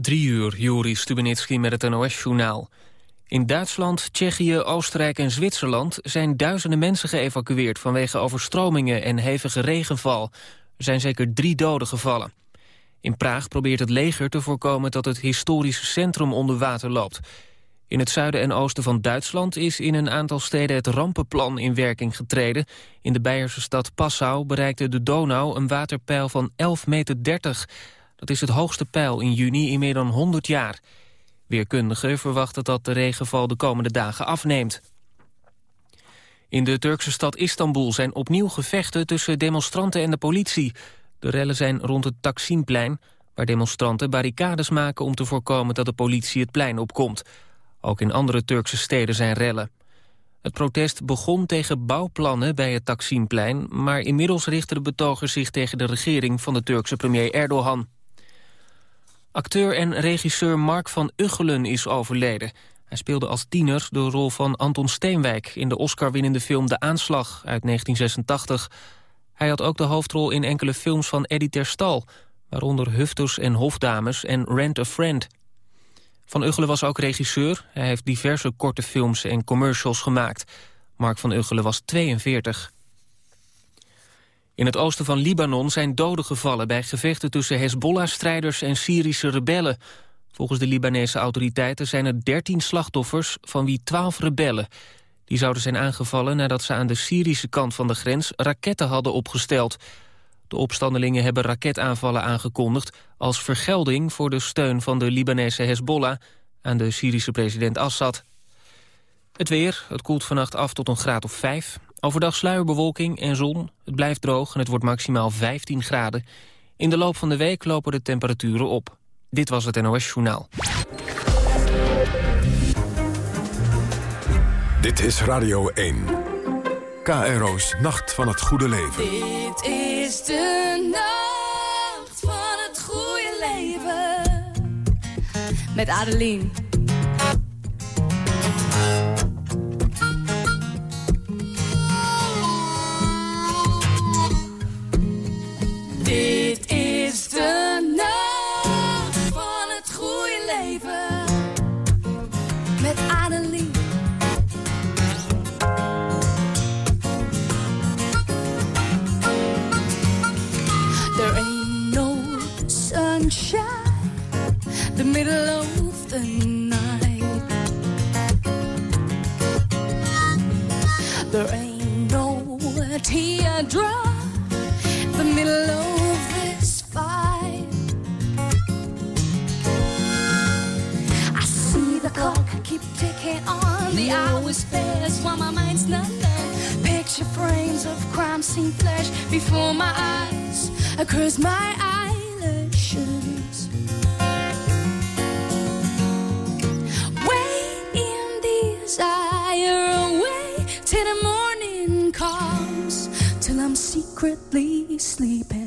Drie uur, Joris Stubenitski met het NOS-journaal. In Duitsland, Tsjechië, Oostenrijk en Zwitserland... zijn duizenden mensen geëvacueerd vanwege overstromingen en hevige regenval. Er zijn zeker drie doden gevallen. In Praag probeert het leger te voorkomen dat het historische centrum onder water loopt. In het zuiden en oosten van Duitsland is in een aantal steden het rampenplan in werking getreden. In de Beierse stad Passau bereikte de Donau een waterpeil van 11,30 meter. Dat is het hoogste peil in juni in meer dan 100 jaar. Weerkundigen verwachten dat de regenval de komende dagen afneemt. In de Turkse stad Istanbul zijn opnieuw gevechten tussen demonstranten en de politie. De rellen zijn rond het Taksimplein, waar demonstranten barricades maken om te voorkomen dat de politie het plein opkomt. Ook in andere Turkse steden zijn rellen. Het protest begon tegen bouwplannen bij het Taksimplein... maar inmiddels richten de betogers zich tegen de regering van de Turkse premier Erdogan. Acteur en regisseur Mark van Uggelen is overleden. Hij speelde als tiener de rol van Anton Steenwijk... in de Oscar-winnende film De Aanslag uit 1986. Hij had ook de hoofdrol in enkele films van Eddie Terstal... waaronder Hufters en Hofdames en Rent a Friend. Van Uggelen was ook regisseur. Hij heeft diverse korte films en commercials gemaakt. Mark van Uggelen was 42. In het oosten van Libanon zijn doden gevallen... bij gevechten tussen Hezbollah-strijders en Syrische rebellen. Volgens de Libanese autoriteiten zijn er 13 slachtoffers... van wie 12 rebellen. Die zouden zijn aangevallen nadat ze aan de Syrische kant van de grens... raketten hadden opgesteld. De opstandelingen hebben raketaanvallen aangekondigd... als vergelding voor de steun van de Libanese Hezbollah... aan de Syrische president Assad. Het weer, het koelt vannacht af tot een graad of 5. Overdag sluierbewolking en zon. Het blijft droog en het wordt maximaal 15 graden. In de loop van de week lopen de temperaturen op. Dit was het NOS Journaal. Dit is Radio 1. KRO's Nacht van het Goede Leven. Dit is de nacht van het goede leven. Met Adeline. Teardrop. The middle of this fight. I see the clock keep ticking on. The hours pass while my mind's not. Picture frames of crime scene flash before my eyes. Across my eyelashes. Secretly sleeping.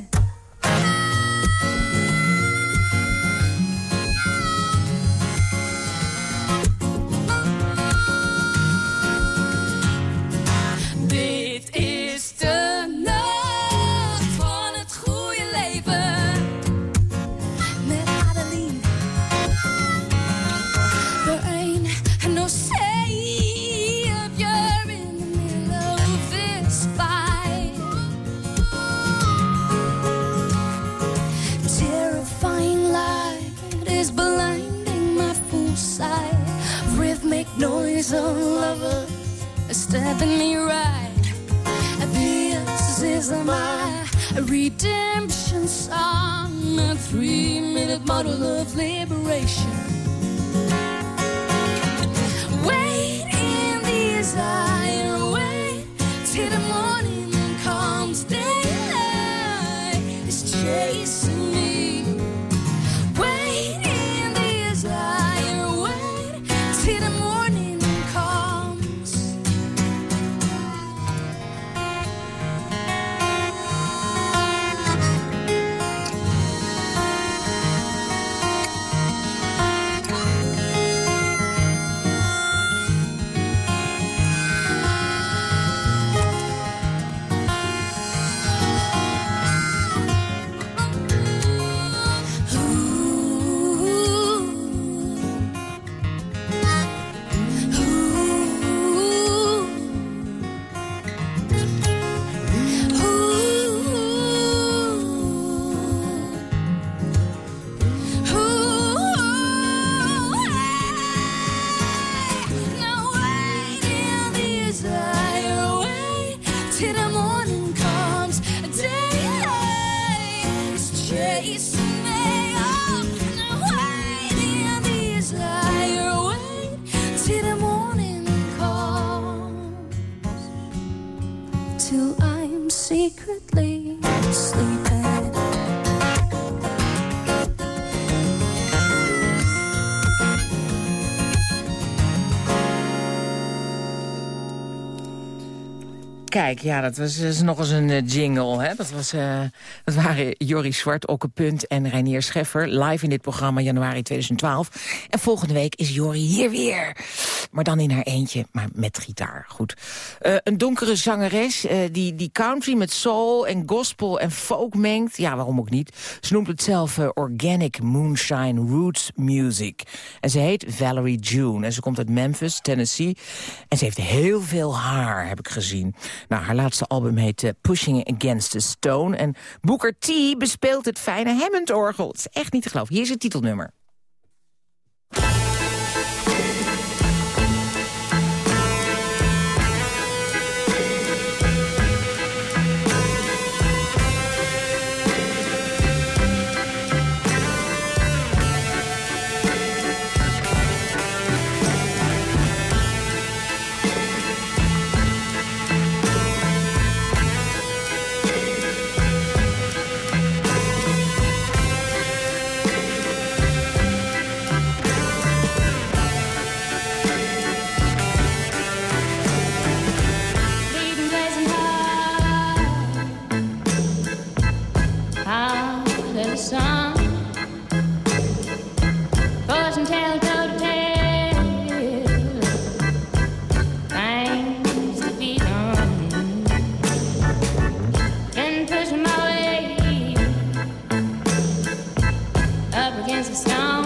till I'm secretly sleeping. Kijk, ja, dat was nog eens een eh, jingle. Hè? Dat, was, eh, dat waren Jorrie Zwart, Okke Punt en Reinier Scheffer... live in dit programma januari 2012. En volgende week is Jorrie hier weer. Maar dan in haar eentje, maar met gitaar. Goed. Uh, een donkere zangeres die, die country met soul en gospel en folk mengt. Ja, waarom ook niet. Ze noemt het zelf Organic Moonshine Roots Music. En ze heet Valerie June. En ze komt uit Memphis, Tennessee. En ze heeft heel veel haar, heb ik gezien. Nou, haar laatste album heet Pushing Against the Stone. En Booker T bespeelt het fijne Hammond-orgel. Is echt niet te geloven. Hier is het titelnummer. Cause now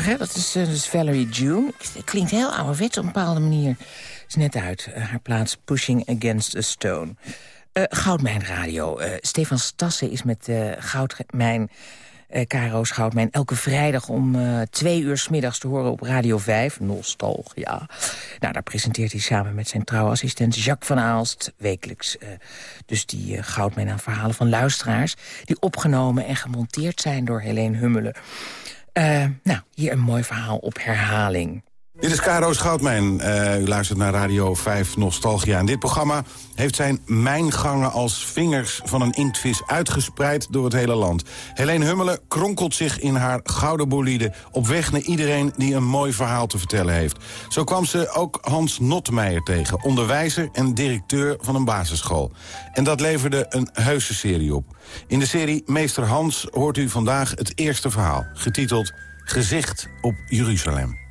grappig? Dat is dus Valerie June. Klinkt heel ouderwets op een bepaalde manier. Is net uit haar plaats Pushing Against a Stone. Goudmijn Radio. Stefan Stassen is met Goudmijn uh, Schoutmijn. Elke vrijdag om uh, twee uur s middags te horen op Radio 5. Nostalgia. Nou, daar presenteert hij samen met zijn trouwassistent Jacques van Aalst... wekelijks uh, dus die uh, Goudmijn aan verhalen van luisteraars... die opgenomen en gemonteerd zijn door Helene Hummelen. Nou, hier een mooi verhaal op herhaling. Dit is Caro Schoutmijn. Uh, u luistert naar Radio 5 Nostalgia. En dit programma heeft zijn mijngangen als vingers van een inktvis uitgespreid door het hele land. Helene Hummelen kronkelt zich in haar gouden bolide... op weg naar iedereen die een mooi verhaal te vertellen heeft. Zo kwam ze ook Hans Notmeijer tegen, onderwijzer en directeur van een basisschool. En dat leverde een heuse serie op. In de serie Meester Hans hoort u vandaag het eerste verhaal, getiteld Gezicht op Jeruzalem.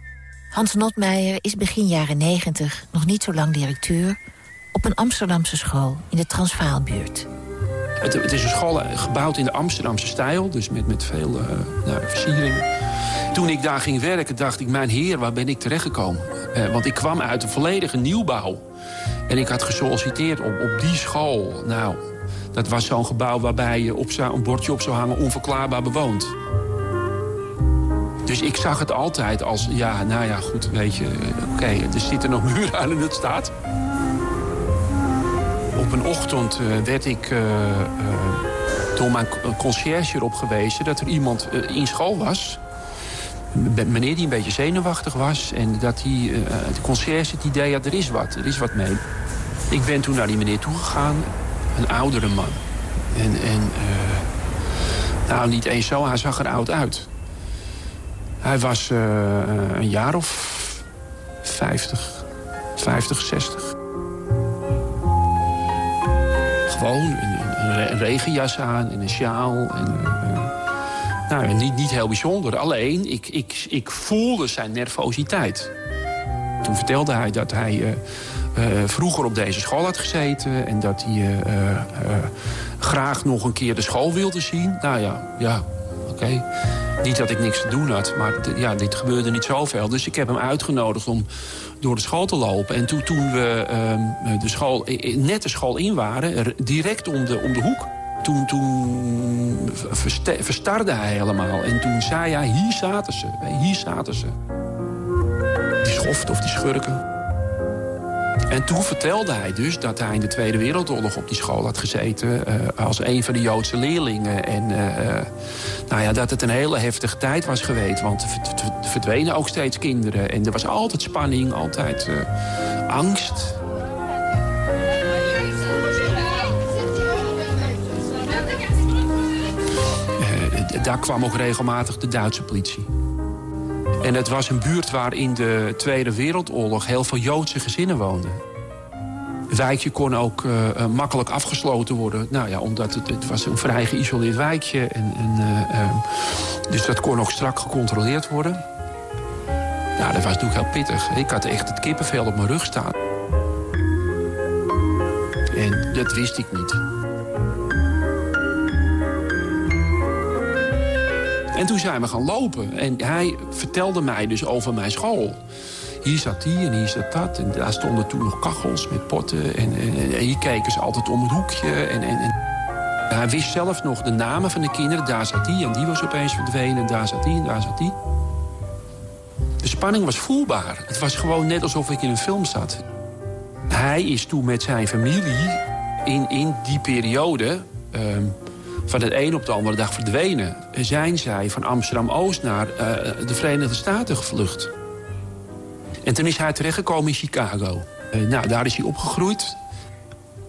Hans Notmeijer is begin jaren 90, nog niet zo lang directeur... op een Amsterdamse school in de Transvaalbuurt. Het, is een school eh, gebouwd in de Amsterdamse stijl, dus met, met veel uh, nou, versieringen. Toen ik daar ging werken, dacht ik, mijn heer, waar ben ik terechtgekomen? Uh, want ik kwam uit een volledige nieuwbouw. En ik had gesolliciteerd op, op die school. Nou, dat was zo'n gebouw waarbij je op een bordje op zou hangen... onverklaarbaar bewoond. Ik zag het altijd als, ja, nou ja, goed, weet je... oké, er zitten nog muren aan en het staat. Op een ochtend uh, werd ik uh, uh, door mijn conciërge erop gewezen... dat er iemand in school was... Meneer die een beetje zenuwachtig was. En dat die, de conciërge het idee had, er is wat, er is wat mee. Ik ben toen naar die meneer toegegaan. Een oudere man. En, en nou, niet eens zo, hij zag er oud uit. Hij was uh, een jaar of 50, 50, 60. Gewoon een, een, regenjas aan en een sjaal. En, uh, nou, niet, niet heel bijzonder. Alleen, ik, ik, ik voelde zijn nervositeit. Toen vertelde hij dat hij vroeger op deze school had gezeten... en dat hij graag nog een keer de school wilde zien. Nou ja, ja. Niet dat ik niks te doen had, maar ja, dit gebeurde niet zoveel. Dus ik heb hem uitgenodigd om door de school te lopen. En toen, toen we uh, de school, net de school in waren, direct om de, om de hoek... Toen, toen verstarde hij helemaal. En toen zei hij, hier zaten ze, hier zaten ze. Die schoften of die schurken. En toen vertelde hij dus dat hij in de Tweede Wereldoorlog op die school had gezeten... Uh, als een van de Joodse leerlingen. En uh, nou ja, dat het een hele heftige tijd was geweest. Want er verdwenen ook steeds kinderen. En er was altijd spanning, altijd angst. daar kwam ook regelmatig de Duitse politie. En het was een buurt waar in de Tweede Wereldoorlog heel veel Joodse gezinnen woonden. Het wijkje kon ook uh, makkelijk afgesloten worden. Nou ja, omdat het, het was een vrij geïsoleerd wijkje. En, en, uh, uh, dus dat kon ook strak gecontroleerd worden. Ja, dat was natuurlijk heel pittig. Ik had echt het kippenvel op mijn rug staan. En dat wist ik niet. En toen zijn we gaan lopen. En hij vertelde mij dus over mijn school. Hier zat die en hier zat dat. En daar stonden toen nog kachels met potten. En, en, en hier keken ze altijd om het hoekje. En, en, hij wist zelf nog de namen van de kinderen. Daar zat die en die was opeens verdwenen. En daar zat die en daar zat die. De spanning was voelbaar. Het was gewoon net alsof ik in een film zat. Hij is toen met zijn familie in, in die periode... Um, van het een op de andere dag verdwenen. Zijn zij van Amsterdam-Oost naar uh, de Verenigde Staten gevlucht. En toen is hij terechtgekomen in Chicago. Uh, nou, daar is hij opgegroeid.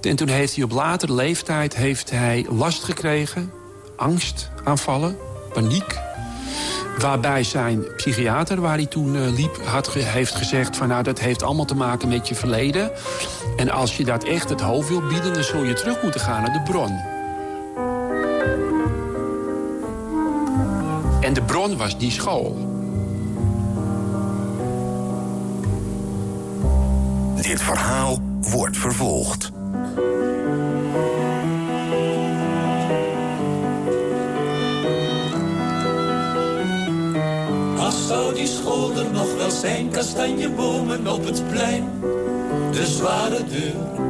En toen heeft hij op latere leeftijd heeft hij last gekregen. Angstaanvallen, paniek. Waarbij zijn psychiater, waar hij toen uh, liep, heeft gezegd... van nou, dat heeft allemaal te maken met je verleden. En als je dat echt het hoofd wil bieden... dan zul je terug moeten gaan naar de bron. En de bron was die school. Dit verhaal wordt vervolgd. Hasta die school er nog wel zijn kastanjebomen op het plein. De zware deur.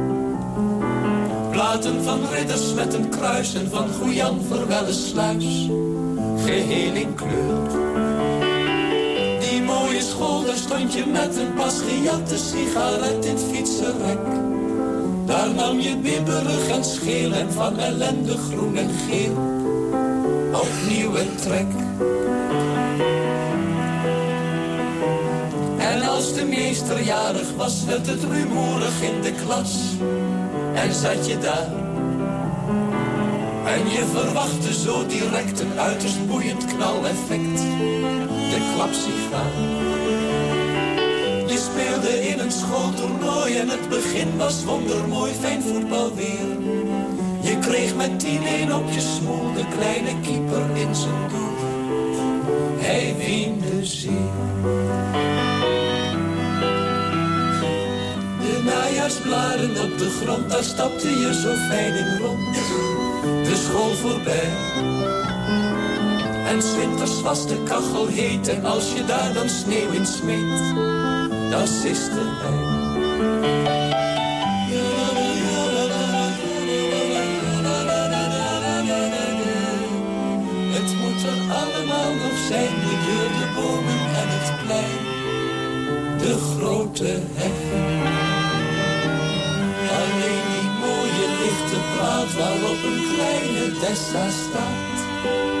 Platen van ridders met een kruis en van Goejan Verwelle sluis. Geheel in kleur. Die mooie school, daar stond je met een pas gejatte sigaret in het fietsenrek. Daar nam je bibberig en scheel en van ellende groen en geel. Opnieuw een trek. En als de meester jarig was, werd het rumoerig in de klas. En zat je daar. En je verwachtte zo direct een uiterst boeiend knaleffect. De klapsigaar. Je speelde in een schooltoernooi en het begin was wondermooi, fijn voetbalweer. Je kreeg met 10-1 op je smoel de kleine keeper in zijn doel. Hij weende zeer. De najaarsbladen op de grond, daar stapte je zo fijn in rond. De school voorbij. En winters was de kachel heet en als je daar dan sneeuw in smeet, dan siste hij. Het moet er allemaal nog zijn, de deur, de bomen en het plein. De grote heg. Lichte plaat waarop een kleine Tessa staat,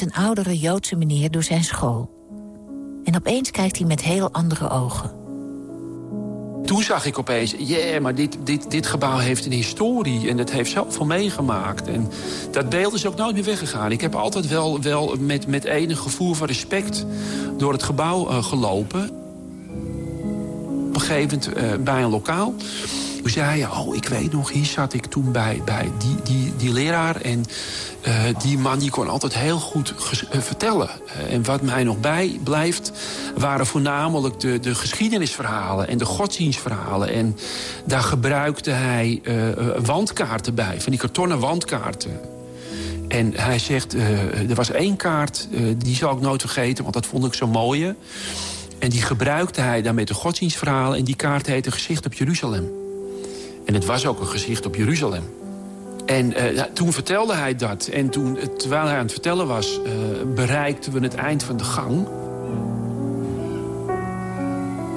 met een oudere Joodse meneer door zijn school. En opeens kijkt hij met heel andere ogen. Toen zag ik opeens, ja, maar dit, dit, dit gebouw heeft een historie... en het heeft zoveel meegemaakt. En dat beeld is ook nooit meer weggegaan. Ik heb altijd wel, wel met, met enig gevoel van respect... door het gebouw uh, gelopen. Op een gegeven moment uh, bij een lokaal... Toen zei oh, ik weet nog, hier zat ik toen bij, bij die, die, die leraar. En uh, die man die kon altijd heel goed uh, vertellen. Uh, en wat mij nog bijblijft, waren voornamelijk de, de geschiedenisverhalen en de godsdienstverhalen. En daar gebruikte hij wandkaarten bij, van die kartonnen wandkaarten. En hij zegt, er was één kaart, die zal ik nooit vergeten, want dat vond ik zo mooi. En die gebruikte hij dan met de godsdienstverhalen. En die kaart heette Gezicht op Jeruzalem. En het was ook een gezicht op Jeruzalem. En ja, toen vertelde hij dat. En toen, terwijl hij aan het vertellen was, uh, bereikten we het eind van de gang.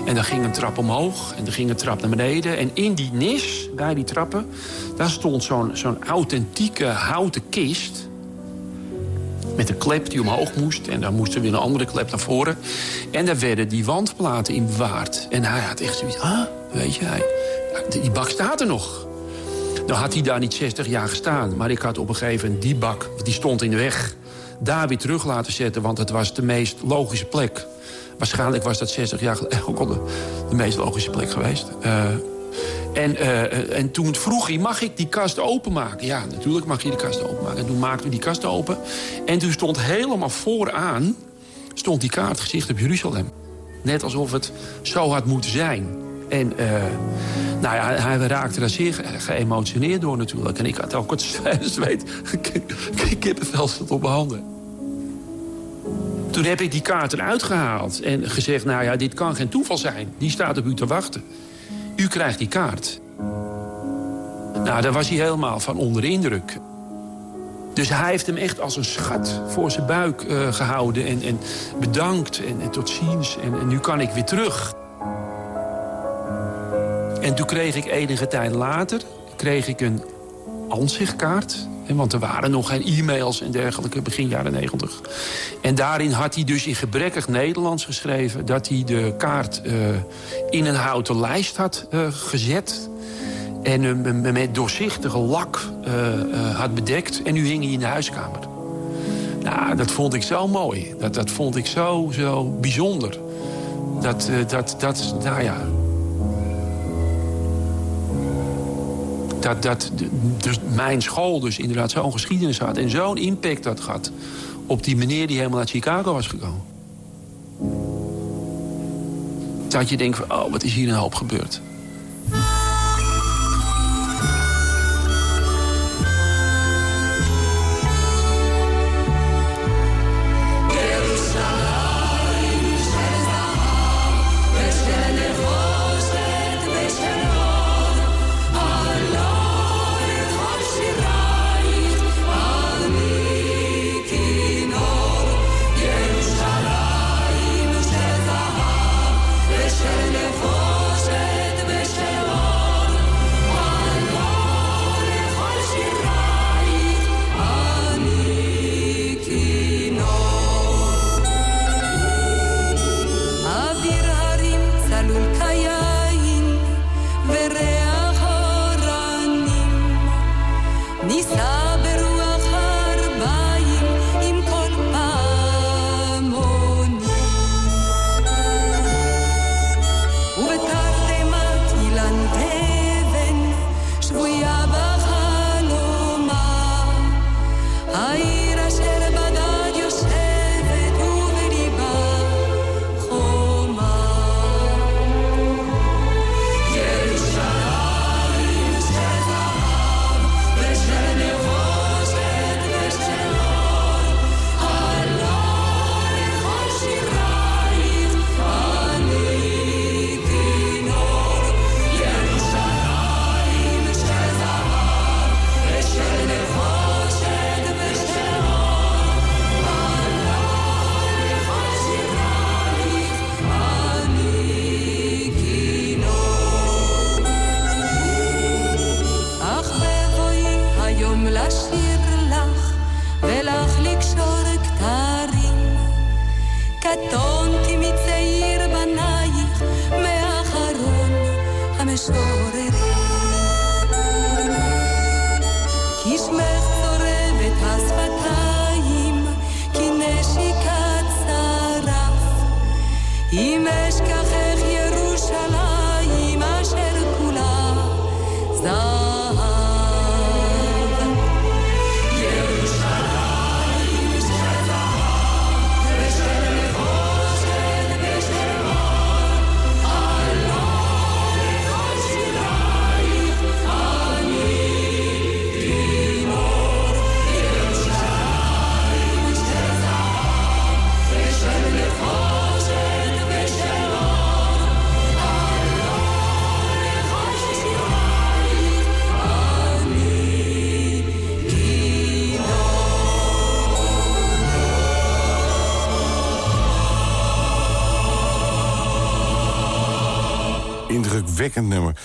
En dan ging een trap omhoog en er ging een trap naar beneden. En in die nis, bij die trappen, daar stond zo'n zo'n authentieke houten kist. Met een klep die omhoog moest. En dan moest er weer een andere klep naar voren. En daar werden die wandplaten in bewaard. En hij had echt zoiets, ah, weet je, die bak staat er nog. Nou had hij daar niet 60 jaar gestaan. Maar ik had op een gegeven moment die bak, die stond in de weg... daar weer terug laten zetten, want het was de meest logische plek. Waarschijnlijk was dat 60 jaar geleden ook de, meest logische plek geweest. Uh, en, uh, en toen vroeg hij, mag ik die kast openmaken? Ja, natuurlijk mag je die kast openmaken. En toen maakten we die kast open. En toen stond helemaal vooraan... stond die kaart gezicht op Jeruzalem. Net alsof het zo had moeten zijn. En uh, nou ja, hij raakte daar zeer ge geëmotioneerd door natuurlijk. En ik had ook het zweet, kippenvel zat op mijn handen. Toen heb ik die kaart eruit gehaald en gezegd... nou ja, dit kan geen toeval zijn. Die staat op u te wachten. U krijgt die kaart. Nou, daar was hij helemaal van onder de indruk. Dus hij heeft hem echt als een schat voor zijn buik uh, gehouden... en, en bedankt en, en tot ziens. En, en nu kan ik weer terug. En toen kreeg ik enige tijd later kreeg ik een ansichtkaart. Want er waren nog geen e-mails en dergelijke begin jaren negentig. En daarin had hij dus in gebrekkig Nederlands geschreven... dat hij de kaart uh, in een houten lijst had uh, gezet... en hem met doorzichtige lak uh, had bedekt. En nu hing hij in de huiskamer. Nou, dat vond ik zo mooi. Dat, dat vond ik zo, zo bijzonder. Dat, dat, dat, nou ja, dat, dat dus mijn school dus inderdaad zo'n geschiedenis had... en zo'n impact had gehad op die meneer die helemaal uit Chicago was gekomen. Dat je denkt van, oh, wat is hier een hoop gebeurd. Indrukwekkend nummer.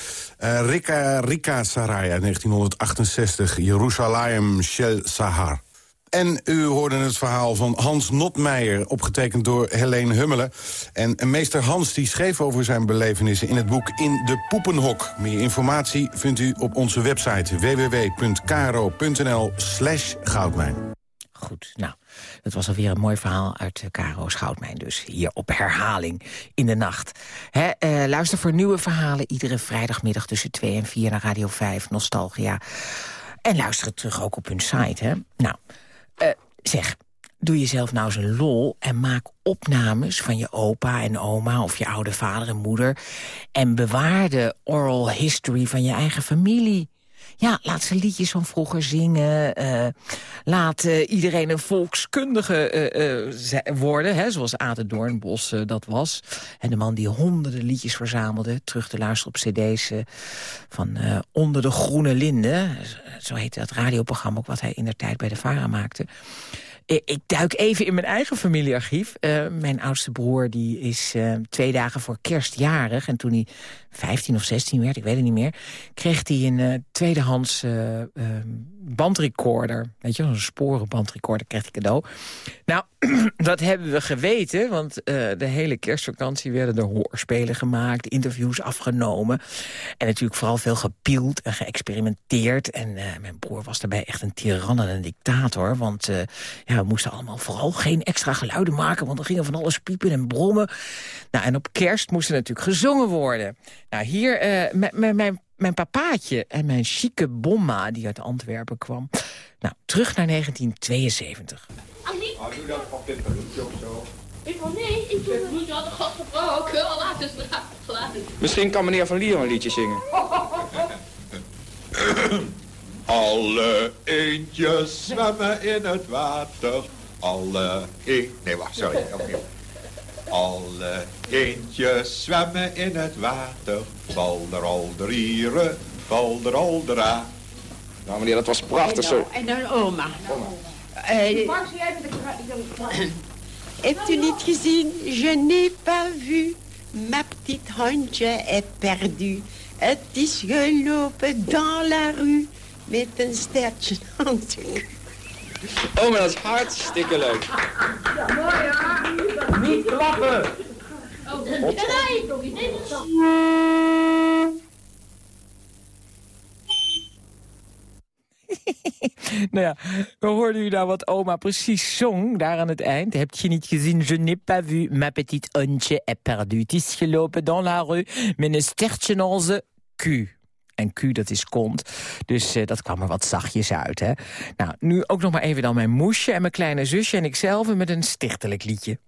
Uh, Rika, Rika Saraya, 1968, Jeruzalem Shel Sahar. En u hoorde het verhaal van Hans Notmeijer, opgetekend door Helene Hummelen. En meester Hans die schreef over zijn belevenissen in het boek In de Poepenhok. Meer informatie vindt u op onze website www.kro.nl slash goudmijn. Goed, nou, het was alweer een mooi verhaal uit Caro Schoutmijn. Dus hier op herhaling in de nacht. Eh, luister voor nieuwe verhalen iedere vrijdagmiddag tussen 2 en 4 naar Radio 5 Nostalgia. En luister het terug ook op hun site. Nou, uh, zeg, doe jezelf nou eens een lol en maak opnames van je opa en oma... of je oude vader en moeder. En bewaar de oral history van je eigen familie. Ja, laat ze liedjes van vroeger zingen. Uh, laat uh, iedereen een volkskundige uh, worden. Hè, zoals Ade Doornbos dat was. En de man die honderden liedjes verzamelde. Terug te luisteren op cd's van Onder de Groene Linden. Zo heette dat radioprogramma ook wat hij in der tijd bij de VARA maakte. Ik duik even in mijn eigen familiearchief. Mijn oudste broer die is twee dagen voor kerstjarig. En toen hij 15 of 16 werd, ik weet het niet meer... kreeg hij een uh, tweedehands bandrecorder. Weet je, een sporenbandrecorder kreeg hij cadeau. Nou, dat hebben we geweten, want de hele kerstvakantie... werden er hoorspelen gemaakt, interviews afgenomen. En natuurlijk vooral veel gepield en geëxperimenteerd. En mijn broer was daarbij echt een tiran en een dictator. Want ja, we moesten allemaal vooral geen extra geluiden maken... want er gingen van alles piepen en brommen. Nou, en op kerst moest er natuurlijk gezongen worden. Nou, hier, uh, mijn mijn papaatje en mijn chique bomma die uit Antwerpen kwam. Nou, terug naar 1972. Annie? Oh, doe dat van pepernootje of zo. Ik van nee, ik doe het niet. Had God gebroken. Al laat het, Misschien kan meneer Van Lier een liedje zingen. Alle eendjes zwemmen in het water. Alle een... Nee, wacht, sorry, opnieuw. Alle eendjes zwemmen in het water. Balderalderieren, balderoldera. Nou meneer, dat was prachtig zo. En dan oma. oma. Uh, Hebt u niet gezien? Je n'ai pas vu. Ma petite hondje est perdu. Het is gelopen dans la rue. Met een stertje aan Oh, maar dat is hartstikke leuk. Ja, mooi ja. Niet klappen. Oh, nee, nee, nou ja, we hoorden u daar wat oma precies zong, daar aan het eind. Heb je niet gezien? Je n'ai pas vu, ma petite hondje est perdu. Het is gelopen dans la rue met een stertje onze Q. En Q, dat is kont. Dus uh, dat kwam er wat zachtjes uit, hè. Nou, nu ook nog maar even dan mijn moesje en mijn kleine zusje en ikzelf... met een stichtelijk liedje.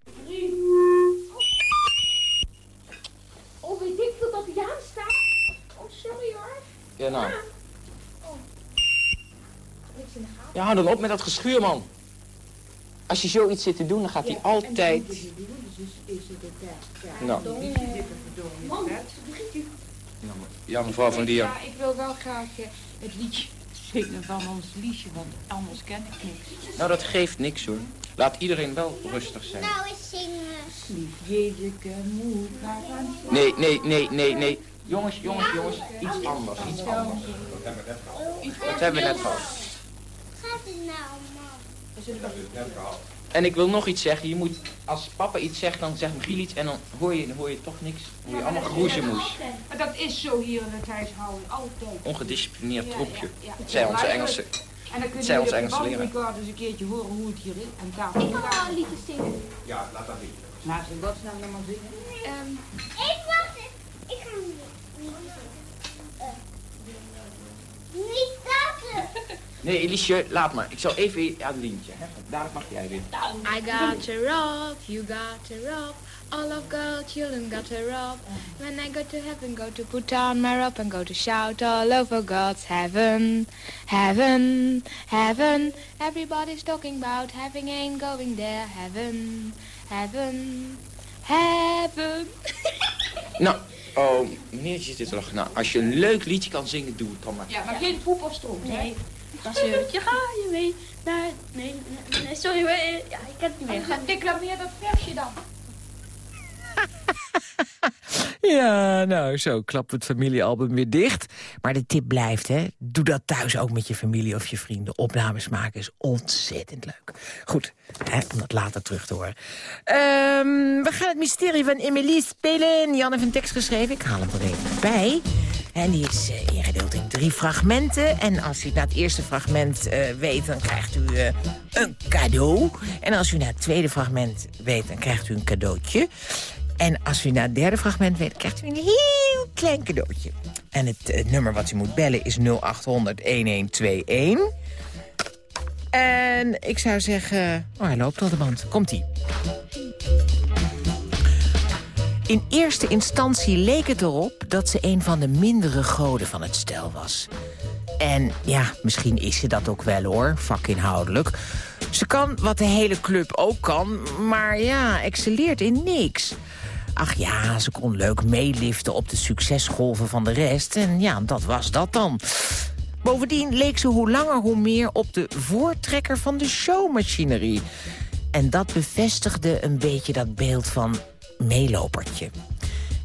Oh, weet ik veel dat hij aanstaat? Oh, sorry hoor. Ja, nou. Ja, hou dan op met dat geschuur, man. Als je zoiets zit te doen, dan gaat hij altijd... Nou. Man, begint u. Ja, mevrouw van Lier. Ja, ik wil wel graag uh, het liedje zingen van ons liedje, want anders ken ik niks. Nou, dat geeft niks hoor. Laat iedereen wel rustig zijn. Nou eens zingen. Nee, nee, nee, nee, nee. Jongens, jongens, jongens, iets anders, iets anders. Dat hebben we net gehad. Gaat het nou, man? Dat hebben we net gehad. En ik wil nog iets zeggen. Je moet, als papa iets zegt, dan zegt Michiel iets en dan hoor je, dan hoor je toch niks. Dan hoor je allemaal geroezemoes. Maar dat is zo hier in het huishouden, altijd. Ongedisciplineerd troepje. Het zijn onze Engelse. En dan kun je onze Engelse leren. eens een keertje horen hoe het hier is. En daar ik ga wel een liedje zingen. Ja, laat dat niet. Laat in godsnaam dan maar zingen. Um, ik wacht Ik ga niet. Niet dat. Nee, Elisje, laat maar. Ik zal even Adelientje. Daar mag jij weer. I got to rob, you got to rob. All of God children got to rob. When I go to heaven, go to put on my robe and go to shout all over God's heaven. Heaven, heaven. Everybody's talking about heaven ain't going there. Heaven, heaven, heaven. nou, oh, meneertje zit er nog. Nou, als je een leuk liedje kan zingen, doe het dan maar. Ja, maar geen poep of stroom, nee. Je ga je mee naar... Nee, nee, sorry hoor. Ja, ik kan het niet meer. Ga declameer dat versje dan. ja, nou, zo klapt het familiealbum weer dicht. Maar de tip blijft, hè. Doe dat thuis ook met je familie of je vrienden. Opnames maken is ontzettend leuk. Goed, hè, om dat later terug te horen. Um, we gaan het mysterie van Emily spelen. Jan heeft een tekst geschreven. Ik haal hem er even bij. En die is uh, ingedeeld in drie fragmenten. En als u na het eerste fragment uh, weet, dan krijgt u uh, een cadeau. En als u na het tweede fragment weet, dan krijgt u een cadeautje. En als u na het derde fragment weet, krijgt u een heel klein cadeautje. En het nummer wat u moet bellen is 0800-1121. En ik zou zeggen... Oh, hij loopt al de band. Komt-ie. In eerste instantie leek het erop dat ze een van de mindere goden van het stel was. En ja, misschien is ze dat ook wel hoor, vakinhoudelijk. Ze kan wat de hele club ook kan, maar ja, excelleert in niks. Ach ja, ze kon leuk meeliften op de succesgolven van de rest. En ja, dat was dat dan. Bovendien leek ze hoe langer hoe meer op de voortrekker van de showmachinerie. En dat bevestigde een beetje dat beeld van meelopertje.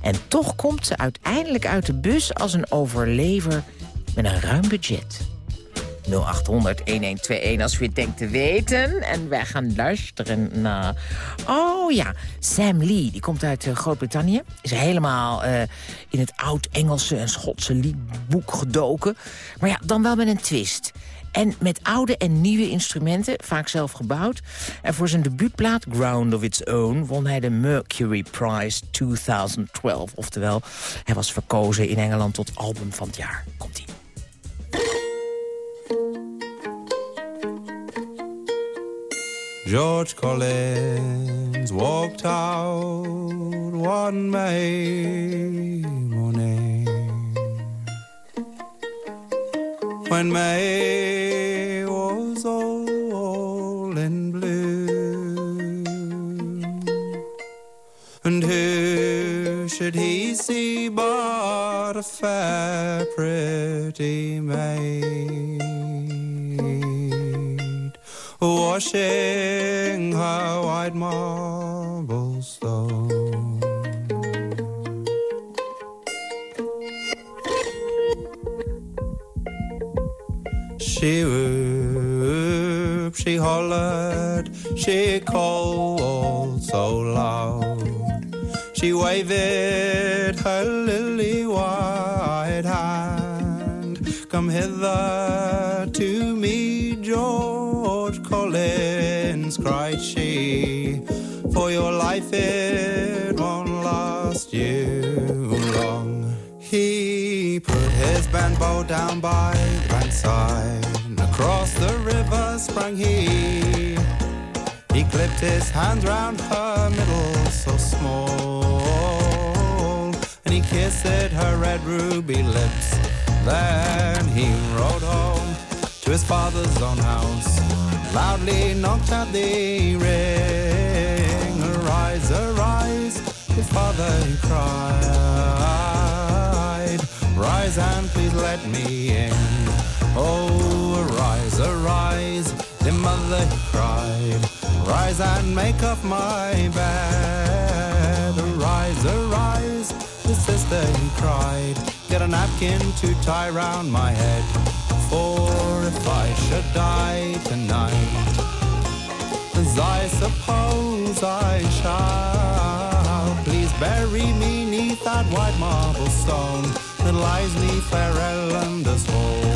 En toch komt ze uiteindelijk uit de bus als een overlever met een ruim budget. 0800-1121 als u het denkt te weten. En wij gaan luisteren naar... Oh ja, Sam Lee, die komt uit uh, Groot-Brittannië. Is helemaal uh, in het oud-Engelse en Schotse liedboek gedoken. Maar ja, dan wel met een twist. En met oude en nieuwe instrumenten, vaak zelf gebouwd. En voor zijn debuutplaat Ground of Its Own won hij de Mercury Prize 2012. Oftewel, hij was verkozen in Engeland tot album van het jaar. Komt-ie. George Collins walked out one May morning when May was all in bloom, and who should he see but a fair, pretty maid? washing her white marble She whooped, she hollered, she called so loud. She waved her lily white hand. Come hither to me, George Collins, cried she. For your life it won't last you long. He put his band bow down by the bankside. Across the river sprang he. He clipped his hands round her middle so small. And he kissed her red ruby lips. Then he rode home to his father's own house. Loudly knocked at the ring. Arise, arise, his father he cried. Rise and please let me in. Oh, arise, arise, the mother he cried. Rise and make up my bed. Arise, arise, the sister cried. Get a napkin to tie round my head. For if I should die tonight, as I suppose I shall, please bury me neath that white marble stone that lies neath Fair Ellender's hall.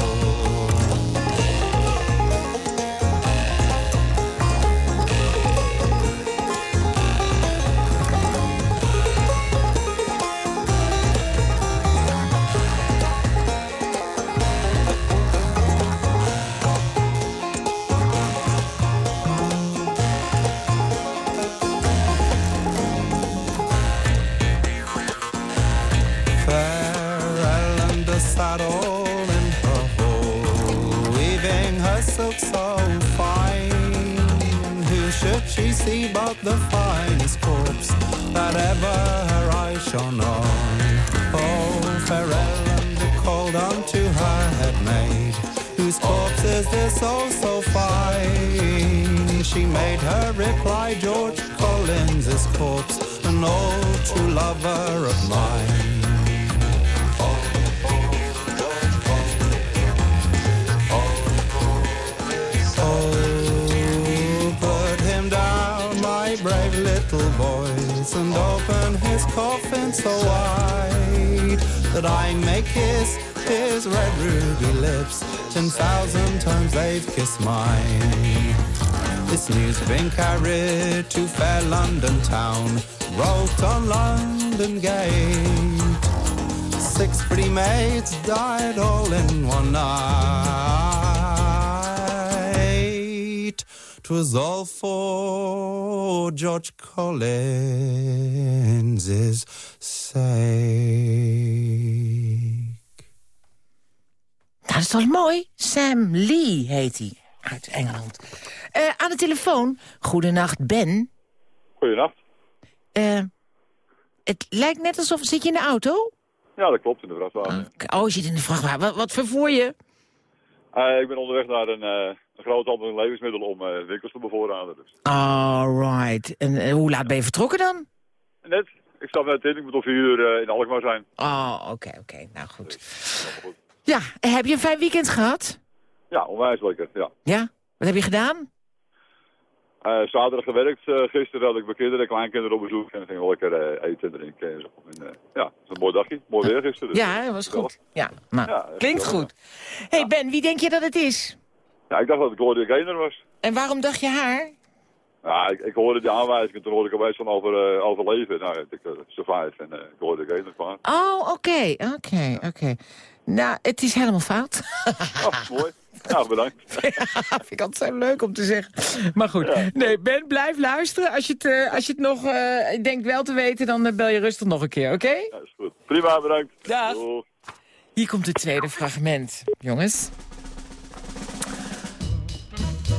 See but the finest corpse that ever her eyes shone on? Oh, fair Ellender called unto her head maid, whose corpse is this oh so fine? She made her reply, George Collins' corpse, an old true lover of mine. His coffin so wide that I may kiss his red ruby lips. Ten thousand times they've kissed mine. This news been carried to fair London town, wrote on London gate. Six pretty maids died all in one night. 'Twas all for George Collins' sake. Dat is toch mooi? Sam Lee heet hij, uit Engeland. Eh, aan de telefoon, goedenacht Ben. Goedenacht. Eh, het lijkt net alsof... Zit je in de auto? Ja, dat klopt, in de vrachtwagen. Oh, je zit in de vrachtwagen. Wat, wat vervoer je? Eh, ik ben onderweg naar een, eh een groot aantal levensmiddelen om eh, winkels te bevoorraden. Dus. Alright. En eh, hoe laat ben je vertrokken dan? Net, ik stap net in, ik moet om vier uur eh, in Alkmaar zijn. Oh, oké, oké. Nou goed. Ja, heb je een fijn weekend gehad? Ja, onwijs lekker, ja. Ja? Wat heb je gedaan? Zaterdag gewerkt, gisteren had ik mijn kinderen en kleinkinderen op bezoek en we lekker eh, eten en drinken en zo. En, ja, het was een mooi dagje, mooi weer gisteren. dus, Ja, dat was goed. Ja, nou, Ja, klinkt goed. hey Ben, wie denk je dat het is? Ja, ik dacht dat het Gloria Gaynor was. En waarom dacht je haar? Ja, ik, ik hoorde die aanwijzingen, toen hoorde ik opeens van over, eh, overleven. Nou, ik uh, survive en uh, Gloria Gaynor kwam. Oh, oké, oké, oké. Nou, het is helemaal fout. Oh, mooi. Nou, bedankt. ja, vind ik altijd zo leuk om te zeggen. Maar goed, nee, Ben, blijf luisteren. Als je het, uh, als je het nog uh, denkt wel te weten, dan uh, bel je rustig nog een keer, oké? Okay? Ja, is goed. Prima, bedankt. Dag. Hier komt het tweede fragment, jongens.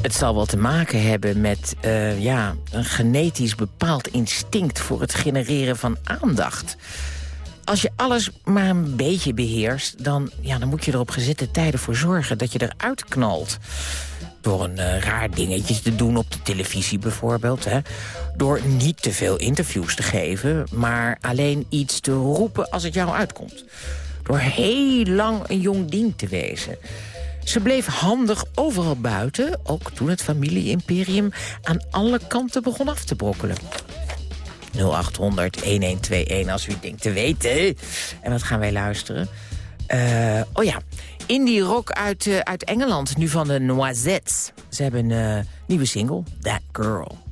Het zal wel te maken hebben met uh, ja, een genetisch bepaald instinct... voor het genereren van aandacht. Als je alles maar een beetje beheerst... dan, ja, dan moet je er op gezette tijden voor zorgen dat je eruit knalt. Door een uh, raar dingetje te doen op de televisie bijvoorbeeld. Hè? Door niet te veel interviews te geven... maar alleen iets te roepen als het jou uitkomt. Door heel lang een jong ding te wezen... Ze bleef handig overal buiten, ook toen het familie-imperium aan alle kanten begon af te brokkelen. 0800 1121 als u denkt te weten. En wat gaan wij luisteren? Uh, oh ja, indie rock uit, uh, uit Engeland, nu van de Noisettes. Ze hebben een uh, nieuwe single, That Girl.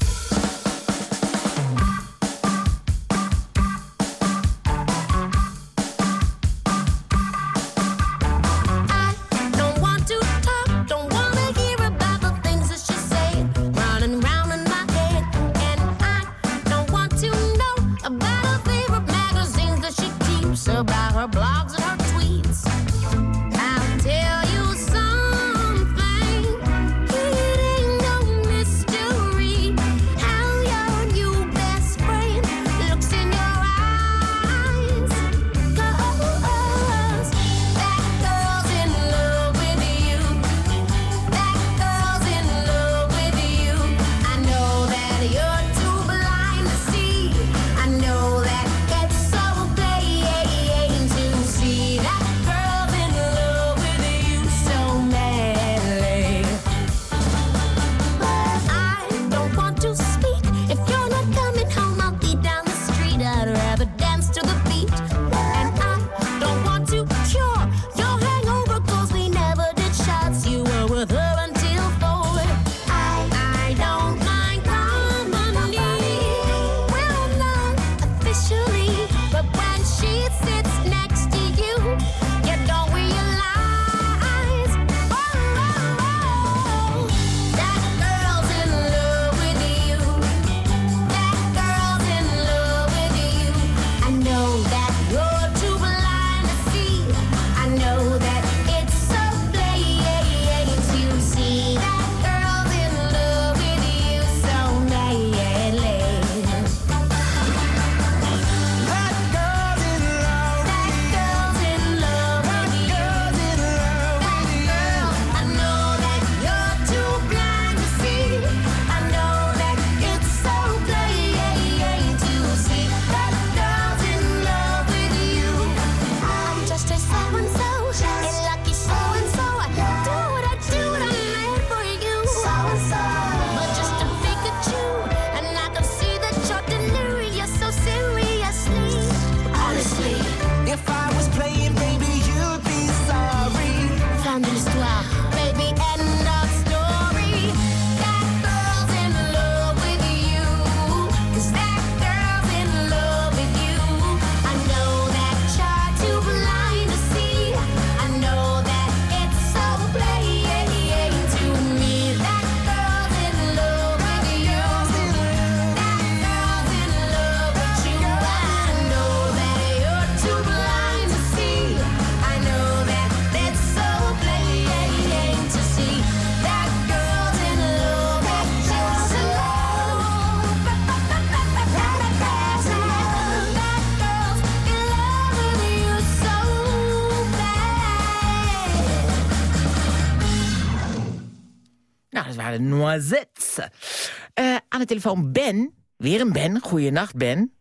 Uh, aan de telefoon Ben. Weer een Ben. Goeienacht, Ben.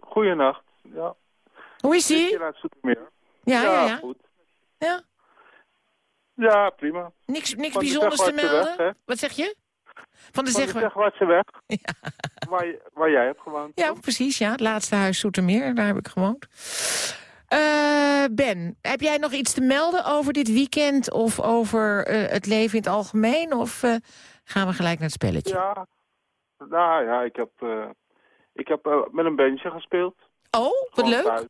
Goeienacht, ja. Hoe is ie? Ja, ja, ja, ja. goed. Ja? Ja, prima. Niks, niks Van bijzonders te melden? weg? Wat zeg je? Van de Van de Zegwa- Zegwaartse weg. Waar, waar jij hebt gewoond. Ja, precies, ja. Het laatste huis Soetermeer, daar heb ik gewoond. Eh, ben, heb jij nog iets te melden over dit weekend... of over eh, het leven in het algemeen? Of eh, gaan we gelijk naar het spelletje? Ja, nou ja, ik heb, eh, ik heb eh, met een bandje gespeeld. Oh, wat Gewoon leuk. Thuis.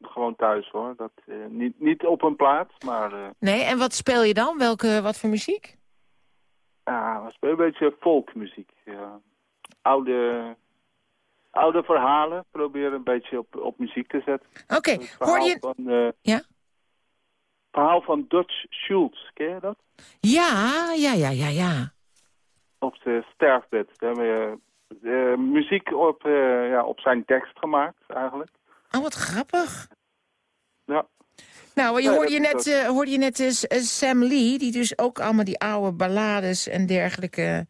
Gewoon thuis hoor. Dat, eh, niet, niet op een plaats, maar Nee, en wat speel je dan? Welke, wat voor muziek? ja, we spelen een beetje folkmuziek. Ja. Oude, oude verhalen proberen een beetje op, op muziek te zetten. Oké, hoorde je... Van, Ja? Verhaal van Dutch Schultz, ken je dat? Ja, ja, ja, ja, ja. Op zijn sterfbed. Daar hebben we eh, muziek op, eh, ja, op zijn tekst gemaakt, eigenlijk. Oh, wat grappig. Ja. Nou, je Ja, hoorde, je net, eh, hoorde je net eh, S- eh, Sam Lee... die dus ook allemaal die oude ballades en dergelijke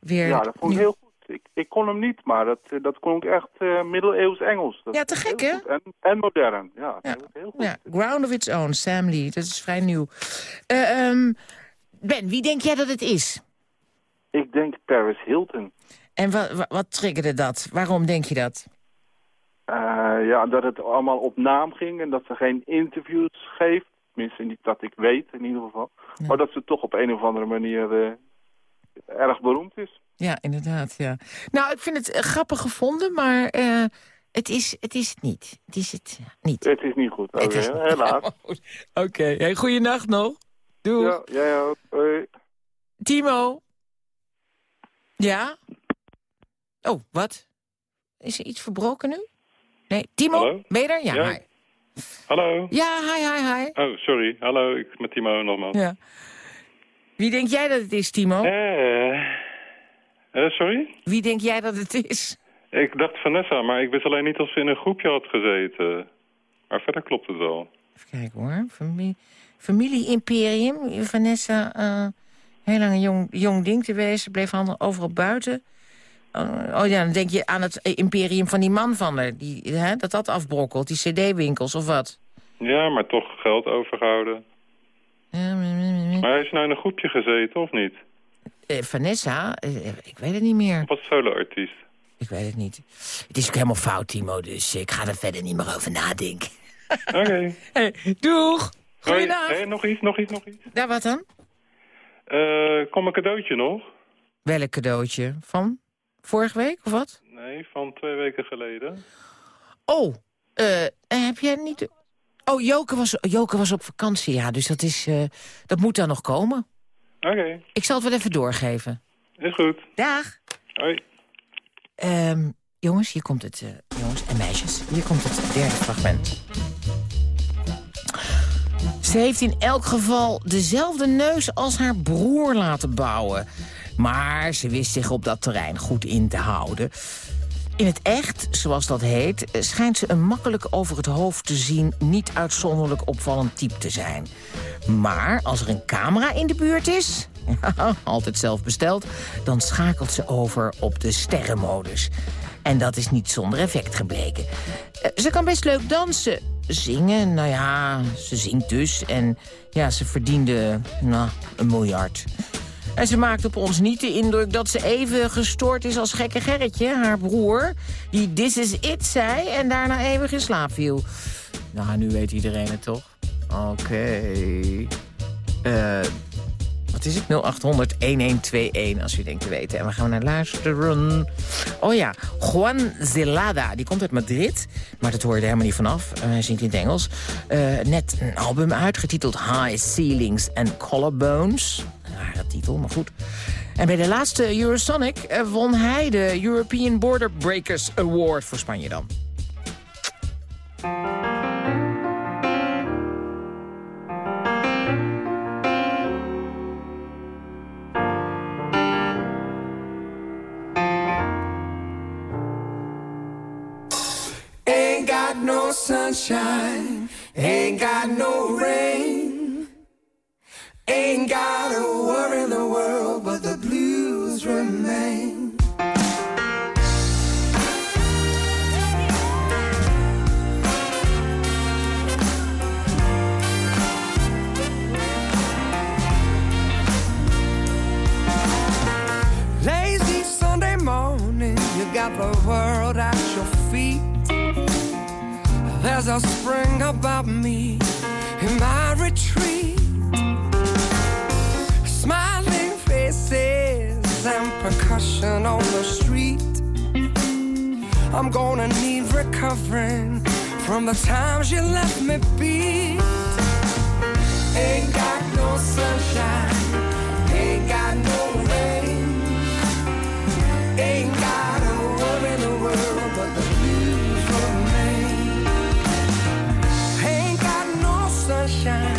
weer... Ja, dat vond ik heel goed. Ik, ik kon hem niet, maar dat, eh, dat kon ik echt eh, middeleeuws Engels. Dat Ja, te gek, hè? En, en modern, ja. heel goed. Ja, Ground of Its Own, Sam Lee. Dat is vrij nieuw. Eh, ehm, ben, wie denk jij dat het is? Ik denk Paris Hilton. En wat, triggerde dat? Waarom denk je dat? Ja, dat het allemaal op naam ging en dat ze geen interviews geeft. Tenminste, niet dat ik weet in ieder geval. Maar dat ze toch op een of andere manier erg beroemd is. Ja, inderdaad, ja. Nou, ik vind het eh, grappig gevonden, maar eh, het, is, het is het niet. Het is het eh, niet. Het is niet goed, Het is niet- helaas. Oké, hey, goeienacht nog. Doei. Ja, jij ook. Hoi. Timo? Ja? Oh, wat? Is er iets verbroken nu? Nee, Timo, Hallo? ben je er? Ja, Ja. hi. Hallo. Ja, hi, hi, hi. Oh, sorry. Hallo, ik met Timo nogmaals. Ja. Wie denk jij dat het is, Timo? Eh, eh, sorry? Wie denk jij dat het is? Ik dacht Vanessa, maar ik wist alleen niet of ze in een groepje had gezeten. Maar verder klopt het wel. Even kijken hoor. Familie, familie Imperium. Vanessa, eh, heel lang een jong, jong ding te wezen. Bleef handel overal buiten. Oh, oh ja, dan denk je aan het imperium van die man van haar. Die, hè, dat dat afbrokkelt, die cd-winkels of wat? Ja, maar toch geld overgehouden. Ja. Maar heeft ze nou in een groepje gezeten of niet? Eh, Vanessa, eh, ik weet het niet meer. Was solo-artiest? Ik weet het niet. Het is ook helemaal fout, Timo, dus ik ga er verder niet meer over nadenken. Oké. Hey, doeg! Goeiedag. Hey, nog iets, nog iets, nog iets. Ja, wat dan? Eh, kom een cadeautje nog? Welk cadeautje? Van vorige week of wat? Nee, van twee weken geleden. Oh, heb jij niet... Oh, Joke was, Joke was op vakantie, ja, dus dat, is, dat moet dan nog komen. Oké, Ik zal het wel even doorgeven. is goed. Dag. Hoi. Ehm, jongens, hier komt het... eh, jongens en meisjes, hier komt het derde fragment. Ze heeft in elk geval dezelfde neus als haar broer laten bouwen. Maar ze wist zich op dat terrein goed in te houden. In het echt, zoals dat heet, schijnt ze een makkelijk over het hoofd te zien... niet uitzonderlijk opvallend type te zijn. Maar als er een camera in de buurt is, altijd zelf besteld... dan schakelt ze over op de sterrenmodus. En dat is niet zonder effect gebleken. Eh, Ze kan best leuk dansen, zingen, nou ja, ze zingt dus. En ja, ze verdiende, nou, een miljard. En ze maakt op ons niet de indruk dat ze even gestoord is als gekke Gerritje, haar broer. Die this is it zei en daarna eeuwig in slaap viel. Nou, nu weet iedereen het toch? Oké. Eh, wat is het? 0800-1121 als u denkt te weten. En we gaan naar luisteren. Oh ja, Juan Zelada. Die komt uit Madrid. Maar dat hoorde helemaal niet vanaf. Eh, Hij zingt in het Engels. Eh, net een album uit, getiteld High Ceilings and Collarbones. Rare titel, maar goed. En bij de laatste Eurosonic eh, won hij de European Border Breakers Award voor Spanje dan. Ain't got no sunshine, ain't got no rain. Ain't got a worry in the world, but the blues remain. Lazy Sunday morning, you got the world at your feet. There's a spring about me in my retreat. Percussion on the street. I'm gonna need recovering from the times you left me beat. Ain't got no sunshine, ain't got no rain, ain't got a worry in the world, but the blues remain. Ain't got no sunshine,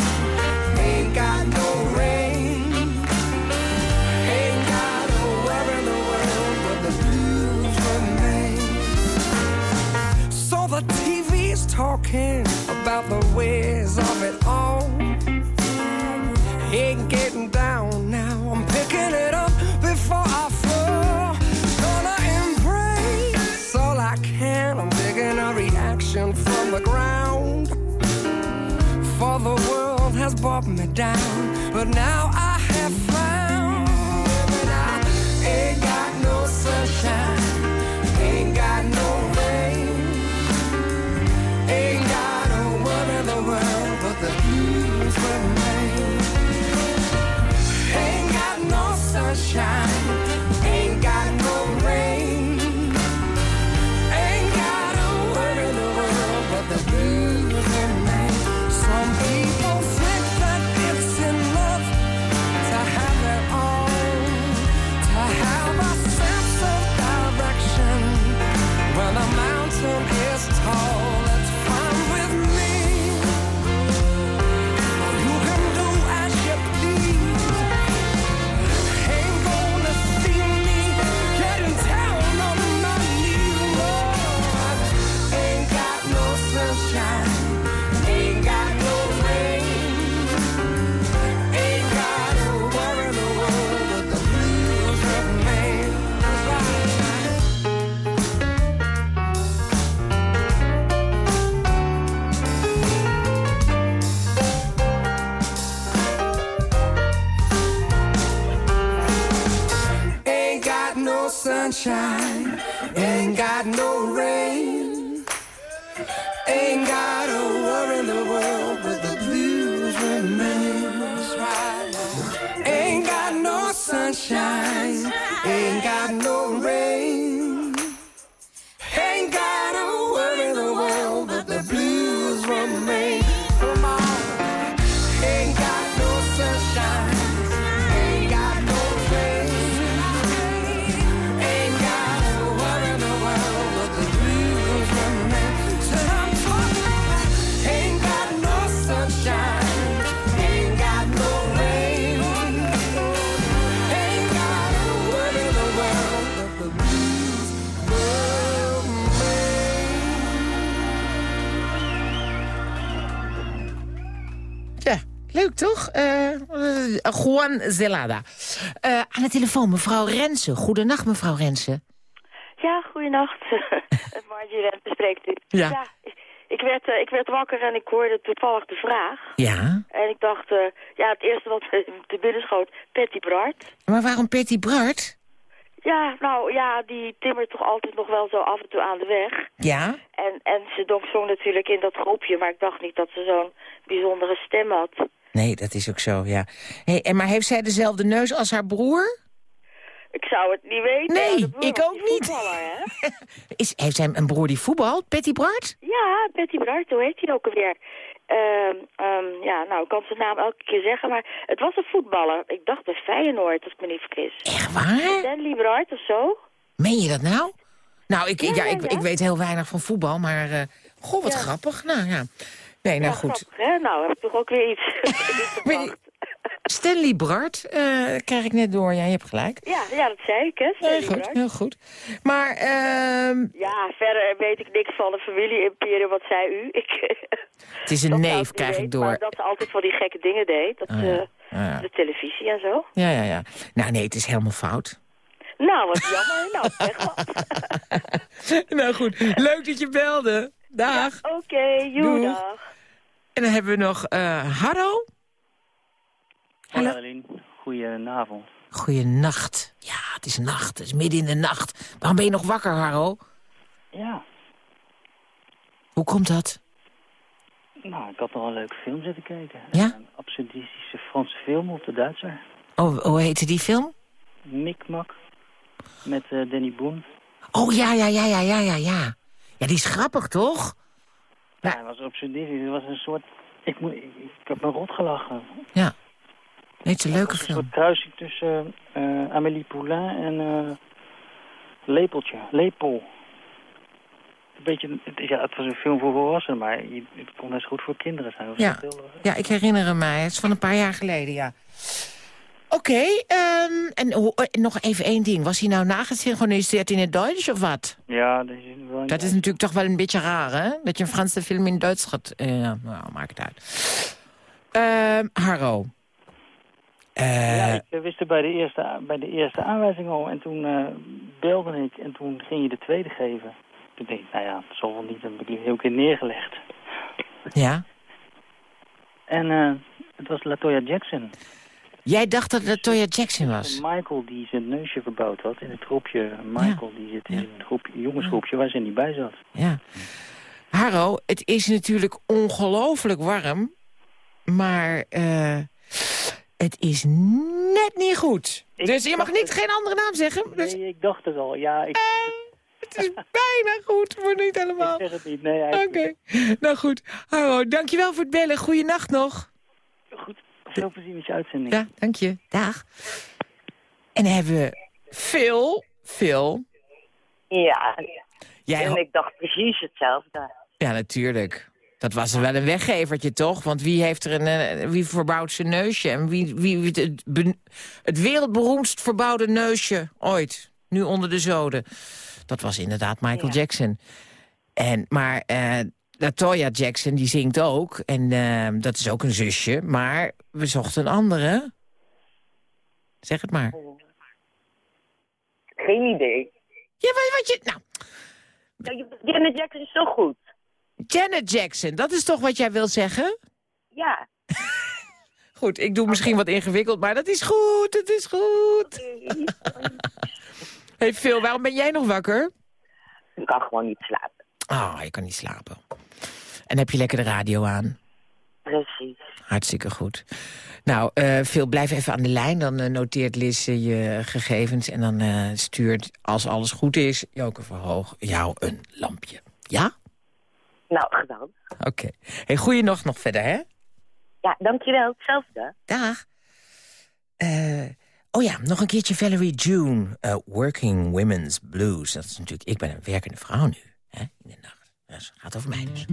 sunshine, ain't got no rain, ain't got a worry in the world, toch? Eh, eh, Juan Zelada. Eh, aan de telefoon, mevrouw Rensen. Goedenacht, mevrouw Rensen. Ja, goeienacht. Margie Rente spreekt u. Ja. ik, werd, ik werd wakker en ik hoorde toevallig de vraag. Ja. En ik dacht, ja, het eerste wat te binnen schoot, Patty Bart. Maar waarom Patty Bart? Ja, nou ja, die timmert toch altijd nog wel zo af en toe aan de weg. Ja. En, en ze zong natuurlijk in dat groepje, maar ik dacht niet dat ze zo'n bijzondere stem had. Nee, dat is ook zo, ja. Hey, en maar heeft zij dezelfde neus als haar broer? Ik zou het niet weten. Nee, broer ik ook niet. hè? Is, heeft zij een broer die voetbalt? Patty Bart? Ja, Patty Bart, hoe heet hij ook alweer? Ehm, ehm, ja, nou, ik kan zijn naam elke keer zeggen, maar het was een voetballer. Ik dacht bij Feyenoord, als ik me niet vergis. Echt waar? Stanley Bart of zo. Meen je dat nou? Nou, ik, Ja, ja, ja, ik, weet heel weinig van voetbal, maar... eh, goh, wat grappig. Nou ja. Nee, nou Ja, goed. grappig, hè? Nou, heb ik toch ook weer iets. Stanley Bart, eh, krijg ik net door. Ja, je hebt gelijk. ja, ja, dat zei ik, hè? Stanley Heel goed, heel goed. Maar, ehm, Ja, verder weet ik niks van de familie-imperium, wat zei u? Ik, het is een neef, krijg ik door. Maar dat ze altijd van die gekke dingen deed. Dat, Ah, ja. eh, Ah, ja. De televisie en zo. Ja, ja, ja. Nou, nee, het is helemaal fout. Nou, wat jammer. nou, zeg nou goed, leuk dat je belde. Dag. Oké, joe, dag. En dan hebben we nog eh Harro. Hallo Aline, goedenavond. Goeienacht. Ja, het is nacht. Het is midden in de nacht. Waarom ben je nog wakker, Harro? Ja, Hoe komt dat? Nou, ik had nog een leuke film zitten kijken. Ja? Een absurdistische Franse film op de Duitser. Oh, hoe heette die film? Mikmak. Met eh, Danny Boon. Oh, ja, ja, ja, ja, ja, ja, ja. Ja, die is grappig, toch? Ja, het was absurdistisch. Het was een soort... Ik, moet, ik, ik heb me rot gelachen. Ja. Nee, het is een leuke Een film. soort kruising tussen eh, Amélie Poulain en eh Lepeltje. Lepel. Een beetje, het, ja, het was een film voor volwassenen, maar je, het kon net goed voor kinderen zijn. Ja. heel, ja, ik herinner hem mij. Het is van een paar jaar geleden, ja. Oké, ehm, en eh, nog even één ding. Was hij nou nagesynchroniseerd in het Duits of wat? Ja, dat is wel Dat is natuurlijk toch wel een beetje raar, hè? Dat je een Franse film in Duits gaat... eh, nou, maakt het uit. Ehm Harro. Eh, Ja, ik wist het bij de eerste, bij de eerste aanwijzing al. En toen belde ik en toen ging je de tweede geven. Toen denk ik, nou ja, het zal wel niet. Dan heb ik heel keer neergelegd. ja? En eh, het was Latoya Jackson. Jij dacht dat het Toya Jackson was? Michael die zijn neusje verbouwd had in het groepje. Michael die zit in een groepje, jongensgroepje waar ze niet bij zat. Ja. Harro, het is natuurlijk ongelooflijk warm. Maar eh, het is net niet goed. dus je mag niet geen andere naam zeggen. Dus Nee, ik dacht het al. Ja, ik... het is bijna goed, maar niet helemaal. Ik zeg het niet, nee. Oké, nou goed. Harro, dankjewel voor het bellen. Goeienacht nog. Goed, veel plezier met je uitzending. Ja, dank je. Dag. En dan hebben we Phil. Phil. Ja, Jij en ik dacht precies hetzelfde. Ja, natuurlijk. Dat was wel een weggevertje, toch? Want wie heeft er een, eh, wie verbouwt zijn neusje? En wie, wie wie het, het wereldberoemdst verbouwde neusje ooit? Nu onder de zoden. Dat was inderdaad Michael Jackson. En, maar eh Latoya Jackson, die zingt ook. En eh, dat is ook een zusje. Maar we zochten een andere. Zeg het maar. Geen idee. Ja, wat, wat je... Nou, Janet Jackson is zo goed. Janet Jackson, dat is toch wat jij wil zeggen? Ja. Goed, ik doe misschien wat ingewikkeld, maar dat is goed, het is goed. hey Phil, waarom ben jij nog wakker? Ik kan gewoon niet slapen. Ah, je kan niet slapen. En heb je lekker de radio aan? Precies. Hartstikke goed. Nou, eh Phil, blijf even aan de lijn. Dan eh, noteert Liz je gegevens en dan eh, stuurt, als alles goed is, Joke Verhoog jou een lampje. Ja? Nou, gedaan. Oké. Hey, goeie nog nog verder, hè? Ja, dankjewel. Hetzelfde. Dag. Eh, oh ja, nog een keertje Valerie June. Working Women's Blues. Dat is natuurlijk, ik ben een werkende vrouw nu. Hè, in de nacht. Het gaat over mij dus.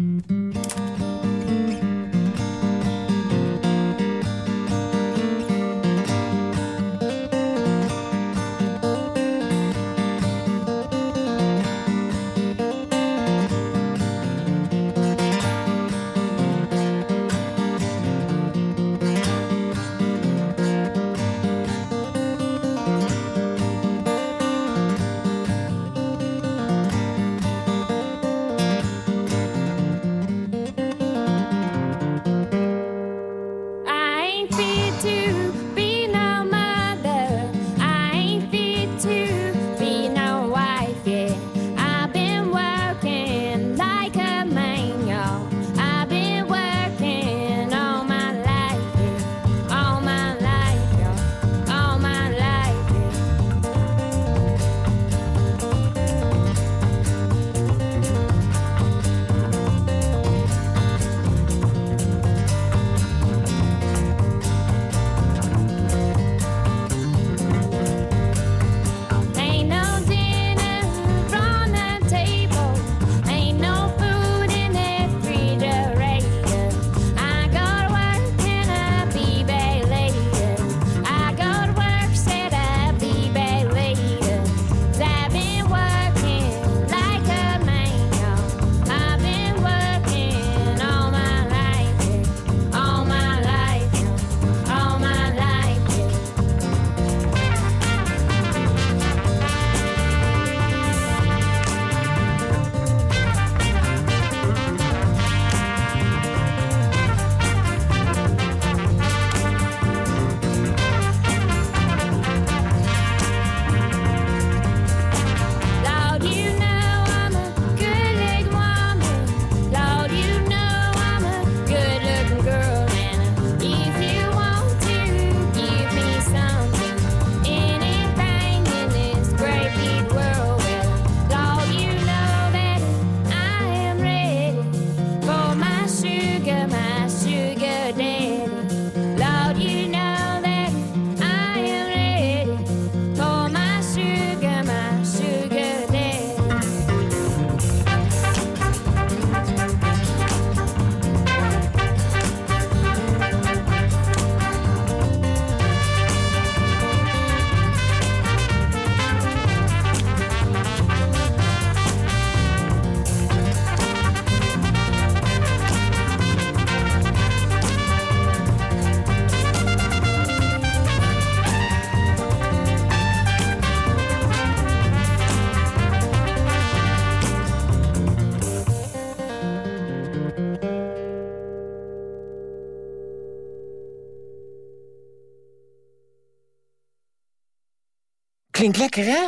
Klinkt lekker, hè?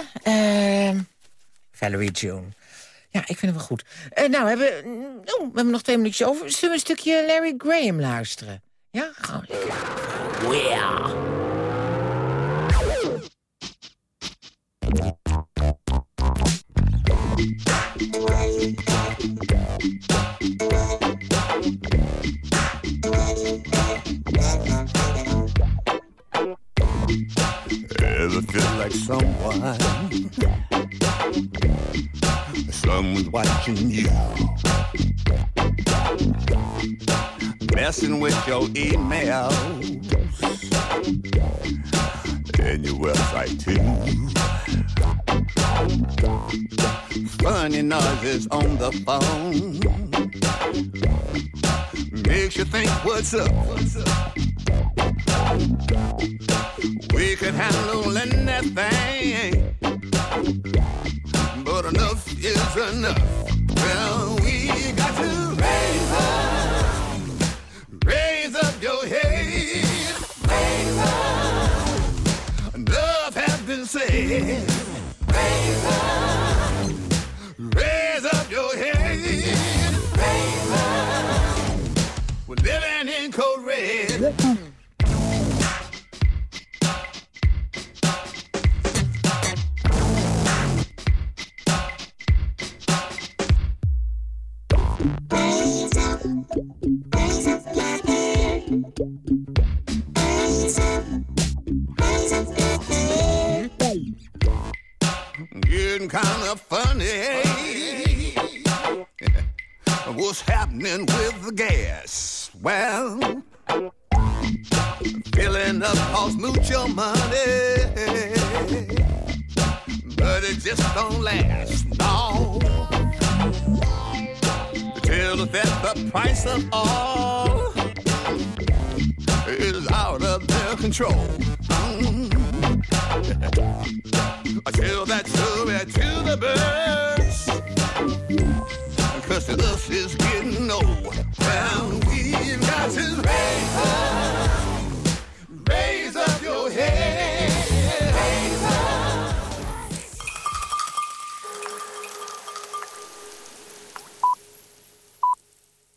Uh, Valerie June. Ja, ik vind het wel goed. Uh, nou, hebben, oh, we hebben nog twee minuutjes over. Zullen we een stukje Larry Graham luisteren? Ja, gewoon lekker. Yeah. Someone? Someone's watching you. Messing with your emails and your website too. Funny noises on the phone makes you think, what's up? What's up? We could handle anything, but enough is enough. Well, we got to raise up, raise up your head. Raise up. Enough has been said. Raise up, raise up your head. Raise up. We're living in code red. Getting kind of funny. What's happening with the gas? Well, filling up costs mucho money, but it just don't last long. Till that the price of all is out of their control. Mm. Tell that story to the birds. Cause to us is getting old. Well, we've got to raise up.